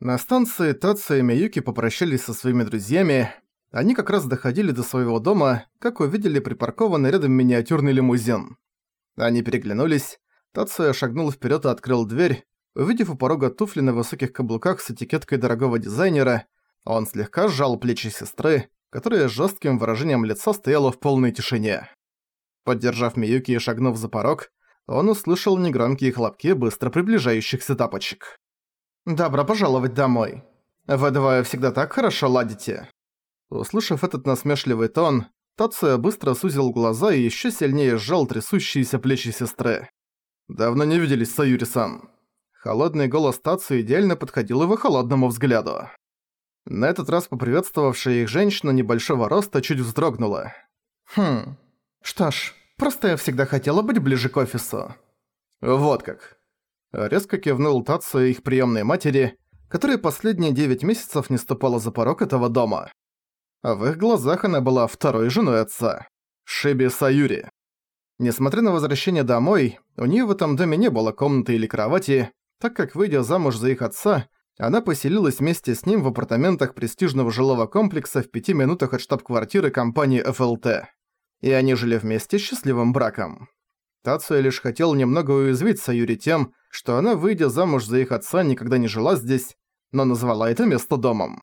На станции Тацу и Миюки попрощались со своими друзьями. Они как раз доходили до своего дома, как увидели припаркованный рядом миниатюрный лимузин. Они переглянулись. Тацуя шагнул вперед и открыл дверь. Увидев у порога туфли на высоких каблуках с этикеткой дорогого дизайнера, он слегка сжал плечи сестры, которая с жестким выражением лица стояла в полной тишине. Поддержав Миюки и шагнув за порог, он услышал негромкие хлопки быстро приближающихся тапочек. «Добро пожаловать домой. Вы двое всегда так хорошо ладите». Услышав этот насмешливый тон, Тацуя быстро сузил глаза и ещё сильнее сжал трясущиеся плечи сестры. «Давно не виделись, Саюри-сан». Холодный голос Тацу идеально подходил его холодному взгляду. На этот раз поприветствовавшая их женщина небольшого роста чуть вздрогнула. «Хм, что ж, просто я всегда хотела быть ближе к офису». «Вот как». Резко кивнул Татсу их приемной матери, которая последние девять месяцев не ступала за порог этого дома. А в их глазах она была второй женой отца. Шиби Саюри. Несмотря на возвращение домой, у нее в этом доме не было комнаты или кровати, так как, выйдя замуж за их отца, она поселилась вместе с ним в апартаментах престижного жилого комплекса в пяти минутах от штаб-квартиры компании FLT. И они жили вместе счастливым браком. Тацуя лишь хотел немного уязвить Саюри тем, что она, выйдя замуж за их отца, никогда не жила здесь, но назвала это место домом.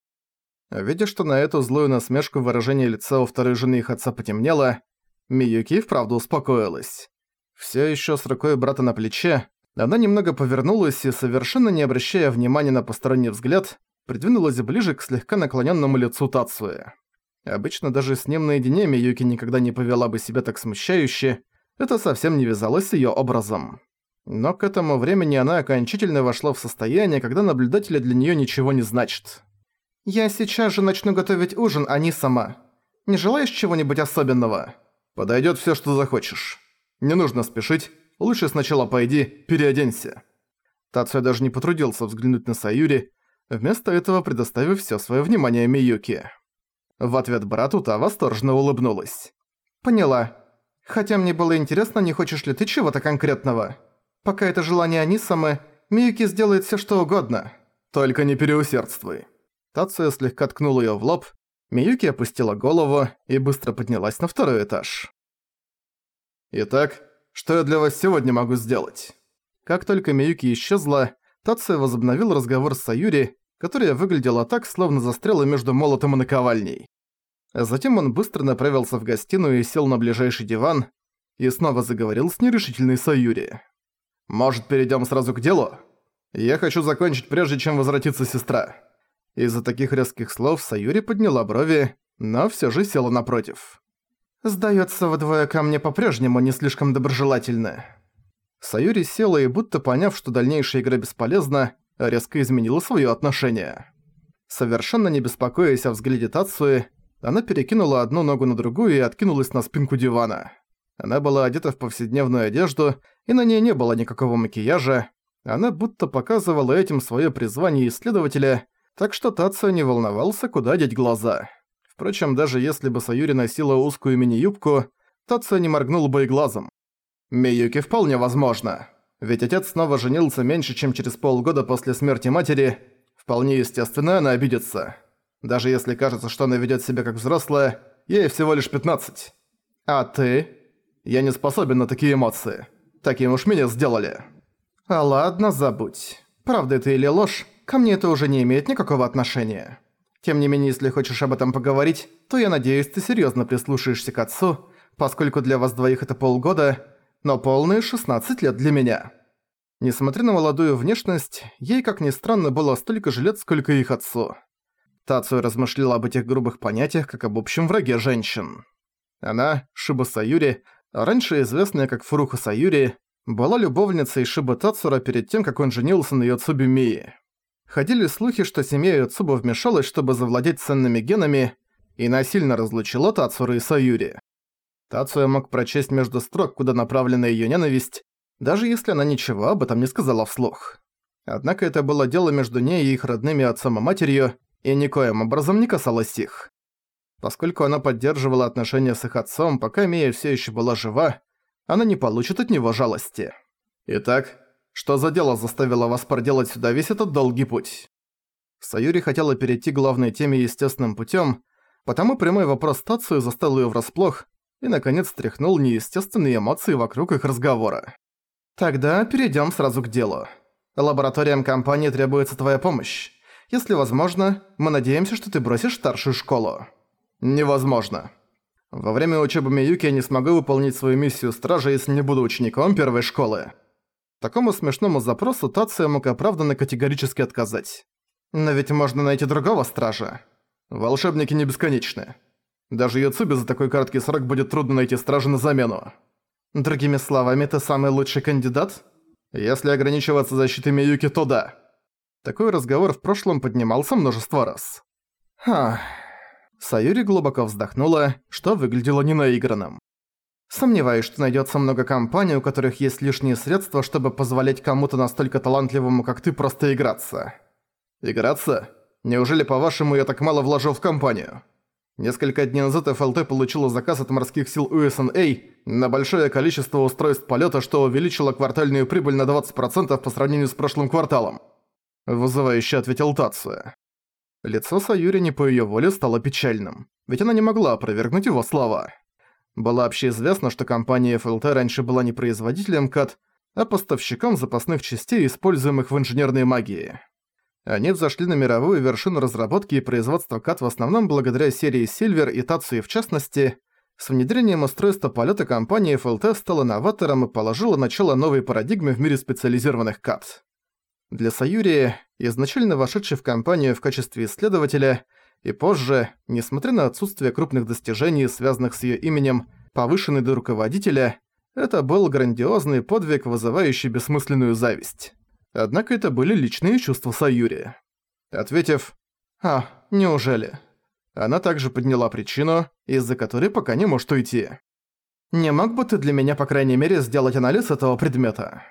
Видя, что на эту злую насмешку выражение лица у второй жены их отца потемнело, Миюки вправду успокоилась. Всё ещё с рукой брата на плече, она немного повернулась и, совершенно не обращая внимания на посторонний взгляд, придвинулась ближе к слегка наклонённому лицу Тацуи. Обычно даже с ним наедине Миюки никогда не повела бы себя так смущающе, это совсем не вязалось с её образом. Но к этому времени она окончательно вошла в состояние, когда наблюдателя для неё ничего не значит. «Я сейчас же начну готовить ужин, а не сама. Не желаешь чего-нибудь особенного?» «Подойдёт всё, что захочешь. Не нужно спешить, лучше сначала пойди, переоденься». Тацуя даже не потрудился взглянуть на Саюри, вместо этого предоставив всё своё внимание Миюки. В ответ брату та восторженно улыбнулась. «Поняла. Хотя мне было интересно, не хочешь ли ты чего-то конкретного. Пока это желание Анисамы, Миюки сделает всё что угодно. Только не переусердствуй». Тацуя слегка ткнул её в лоб, Миюки опустила голову и быстро поднялась на второй этаж. «Итак, что я для вас сегодня могу сделать?» Как только Миюки исчезла, Тацуя возобновил разговор с Саюри, которая выглядела так, словно застряла между молотом и наковальней. Затем он быстро направился в гостиную и сел на ближайший диван, и снова заговорил с нерешительной Саюри. «Может, перейдём сразу к делу? Я хочу закончить, прежде чем возвратится сестра». Из-за таких резких слов Саюри подняла брови, но всё же села напротив. «Сдаётся, вдвое ко мне по-прежнему не слишком доброжелательны». Саюри села и, будто поняв, что дальнейшая игра бесполезна, резко изменила своё отношение. Совершенно не беспокоясь о взгляде Тацуи, она перекинула одну ногу на другую и откинулась на спинку дивана. Она была одета в повседневную одежду, и на ней не было никакого макияжа. Она будто показывала этим своё призвание исследователя, так что Тацио не волновался, куда деть глаза. Впрочем, даже если бы Саюри носила узкую мини-юбку, Тацио не моргнул бы и глазом. Миюки вполне возможно. Ведь отец снова женился меньше, чем через полгода после смерти матери. Вполне естественно, она обидится. Даже если кажется, что она ведёт себя как взрослая, ей всего лишь 15. А ты? Я не способен на такие эмоции. Таким уж меня сделали. А ладно, забудь. Правда это или ложь, ко мне это уже не имеет никакого отношения. Тем не менее, если хочешь об этом поговорить, то я надеюсь, ты серьёзно прислушаешься к отцу, поскольку для вас двоих это полгода, но полные 16 лет для меня. Несмотря на молодую внешность, ей, как ни странно, было столько же лет, сколько их отцу. Тацию размышляла об этих грубых понятиях, как об общем враге женщин. Она, Шиба Саюри, раньше известная как Фуруха Саюри, была любовницей Шиба Тацура перед тем, как он женился на Йоцуби Мии. Ходили слухи, что семья Йоцуба вмешалась, чтобы завладеть ценными генами, и насильно разлучила Тацура и Саюри. Тацуя мог прочесть между строк, куда направлена её ненависть, даже если она ничего об этом не сказала вслух. Однако это было дело между ней и их родными отцом и матерью, и никоим образом не касалось их. Поскольку она поддерживала отношения с их отцом, пока Мия все еще была жива, она не получит от него жалости. Итак, что за дело заставило вас проделать сюда весь этот долгий путь? Саюри хотела перейти к главной теме естественным путем, потому прямой вопрос Тацию застал ее врасплох и, наконец, стряхнул неестественные эмоции вокруг их разговора. «Тогда перейдем сразу к делу. Лабораториям компании требуется твоя помощь. Если возможно, мы надеемся, что ты бросишь старшую школу». «Невозможно. Во время учебы Миюки я не смогу выполнить свою миссию стража, если не буду учеником первой школы». Такому смешному запросу Тация мог оправданно категорически отказать. Но ведь можно найти другого стража. Волшебники не бесконечны. Даже Юцуби за такой короткий срок будет трудно найти стража на замену. Другими словами, ты самый лучший кандидат? Если ограничиваться защитой Миюки, то да. Такой разговор в прошлом поднимался множество раз. Ха. Саюри глубоко вздохнула, что выглядело ненаигранным. Сомневаюсь, что найдется много компаний, у которых есть лишние средства, чтобы позволять кому-то настолько талантливому, как ты, просто играться. Играться? Неужели, по-вашему, я так мало вложил в компанию? Несколько дней назад ФЛТ получила заказ от морских сил USNA на большое количество устройств полета, что увеличило квартальную прибыль на 20% по сравнению с прошлым кварталом. Вызывающе ответил Тация. Лицо Саюри не по ее воле стало печальным, ведь она не могла опровергнуть его слова. Было общеизвестно, что компания ФЛТ раньше была не производителем КАТ, а поставщиком запасных частей, используемых в инженерной магии. Они взошли на мировую вершину разработки и производства КАТ в основном благодаря серии Silver и Тацуи в частности. С внедрением устройства полета компания FLT стала новатором и положила начало новой парадигме в мире специализированных КАТ. Для Саюри, изначально вошедшей в компанию в качестве исследователя, и позже, несмотря на отсутствие крупных достижений, связанных с ее именем, повышенный до руководителя, это был грандиозный подвиг, вызывающий бессмысленную зависть. Однако это были личные чувства Саюри. Ответив «А, неужели?» Она также подняла причину, из-за которой пока не может уйти. «Не мог бы ты для меня, по крайней мере, сделать анализ этого предмета?»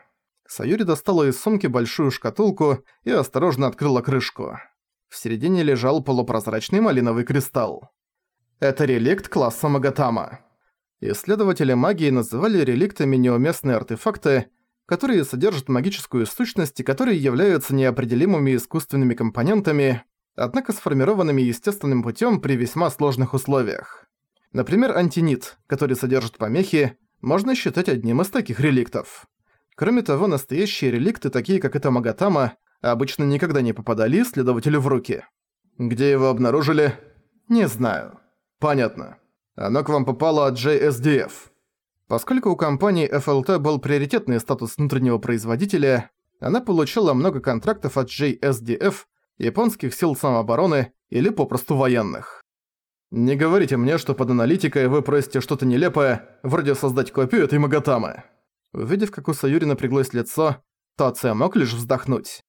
Саюри достала из сумки большую шкатулку и осторожно открыла крышку. В середине лежал полупрозрачный малиновый кристалл. Это реликт класса Магатама. Исследователи магии называли реликтами неуместные артефакты, которые содержат магическую сущность и которые являются неопределимыми искусственными компонентами, однако сформированными естественным путем при весьма сложных условиях. Например, антинит, который содержит помехи, можно считать одним из таких реликтов. Кроме того, настоящие реликты, такие как это Магатама, обычно никогда не попадали исследователю в руки. Где его обнаружили? Не знаю. Понятно. Оно к вам попало от JSDF. Поскольку у компании FLT был приоритетный статус внутреннего производителя, она получила много контрактов от JSDF, японских сил самообороны или попросту военных. Не говорите мне, что под аналитикой вы просите что-то нелепое, вроде создать копию этой Магатамы. Увидев, как у Саюри напряглось лицо, Тация мог лишь вздохнуть.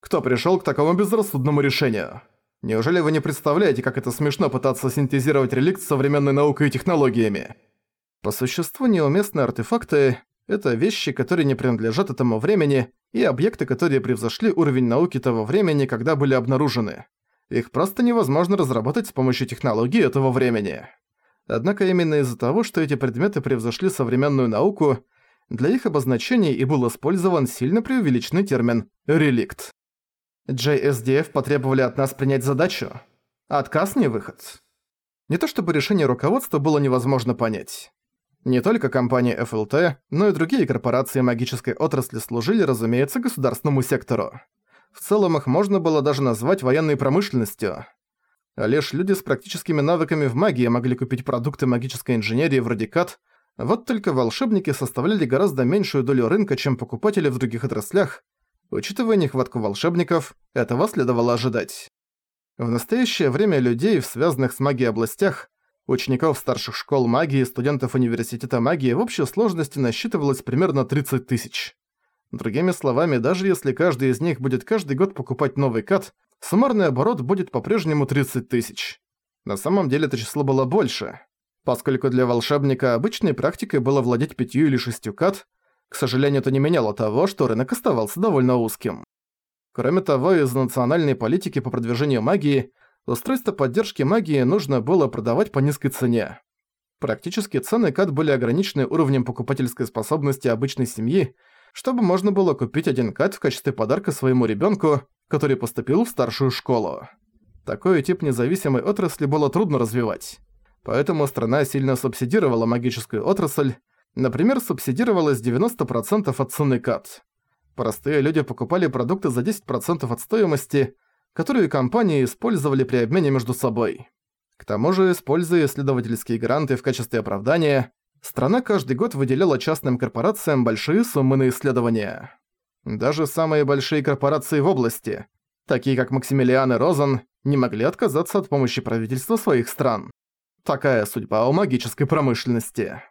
Кто пришёл к такому безрассудному решению? Неужели вы не представляете, как это смешно пытаться синтезировать реликт с современной наукой и технологиями? По существу неуместные артефакты — это вещи, которые не принадлежат этому времени, и объекты, которые превзошли уровень науки того времени, когда были обнаружены. Их просто невозможно разработать с помощью технологий этого времени. Однако именно из-за того, что эти предметы превзошли современную науку, для их обозначения и был использован сильно преувеличенный термин «реликт». JSDF потребовали от нас принять задачу. Отказ не выход. Не то чтобы решение руководства было невозможно понять. Не только компания FLT, но и другие корпорации магической отрасли служили, разумеется, государственному сектору. В целом их можно было даже назвать военной промышленностью. Лишь люди с практическими навыками в магии могли купить продукты магической инженерии вроде КАТ, вот только волшебники составляли гораздо меньшую долю рынка, чем покупатели в других отраслях. Учитывая нехватку волшебников, этого следовало ожидать. В настоящее время людей в связанных с магией областях Учеников старших школ магии и студентов университета магии в общей сложности насчитывалось примерно 30 тысяч. Другими словами, даже если каждый из них будет каждый год покупать новый кат, суммарный оборот будет по-прежнему 30 тысяч. На самом деле это число было больше. Поскольку для волшебника обычной практикой было владеть пятью или шестью кат, к сожалению, это не меняло того, что рынок оставался довольно узким. Кроме того, из-за национальной политики по продвижению магии устройство поддержки магии нужно было продавать по низкой цене. Практически цены КАТ были ограничены уровнем покупательской способности обычной семьи, чтобы можно было купить один КАТ в качестве подарка своему ребенку, который поступил в старшую школу. Такой тип независимой отрасли было трудно развивать. Поэтому страна сильно субсидировала магическую отрасль, например, субсидировалась 90% от цены КАТ. Простые люди покупали продукты за 10% от стоимости, которую компании использовали при обмене между собой. К тому же, используя исследовательские гранты в качестве оправдания, страна каждый год выделяла частным корпорациям большие суммы на исследования. Даже самые большие корпорации в области, такие как Максимилиан и Розен, не могли отказаться от помощи правительства своих стран. Такая судьба у магической промышленности.